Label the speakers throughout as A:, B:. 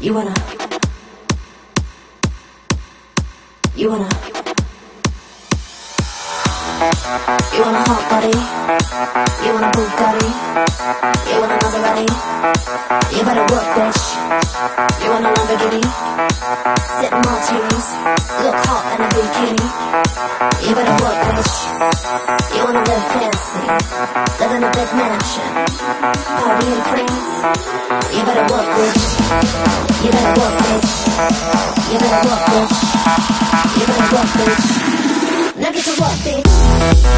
A: You wanna. You wanna. You want a hot body? You want a Bugatti? You want a Maserati? You better work, bitch. You want a Lamborghini? Sip martinis, look hot in a bikini. You better work, bitch. You wanna live fancy, live in a big mansion, party in France. You better work, bitch. You better work, bitch. You better work, bitch. You better work, bitch. Now get to work, bitch.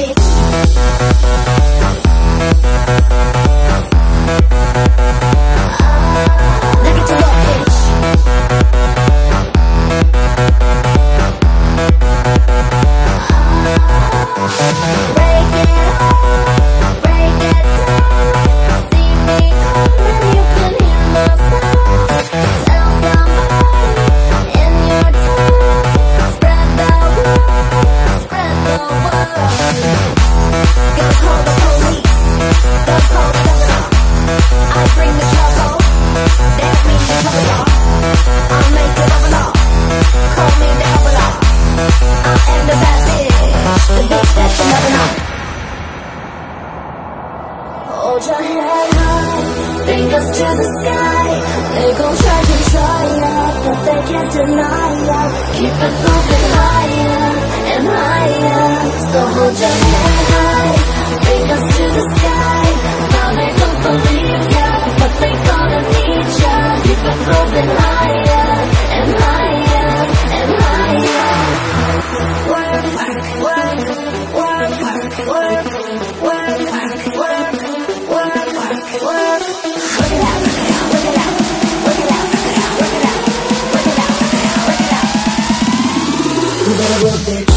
A: fix. fingers to the sky. They gon' try to try ya, but they can't deny ya. Keep it moving higher and higher. So hold your head Work it out, work it out, work it out, work it out, work it out, work it out, work it out, work it out. Work it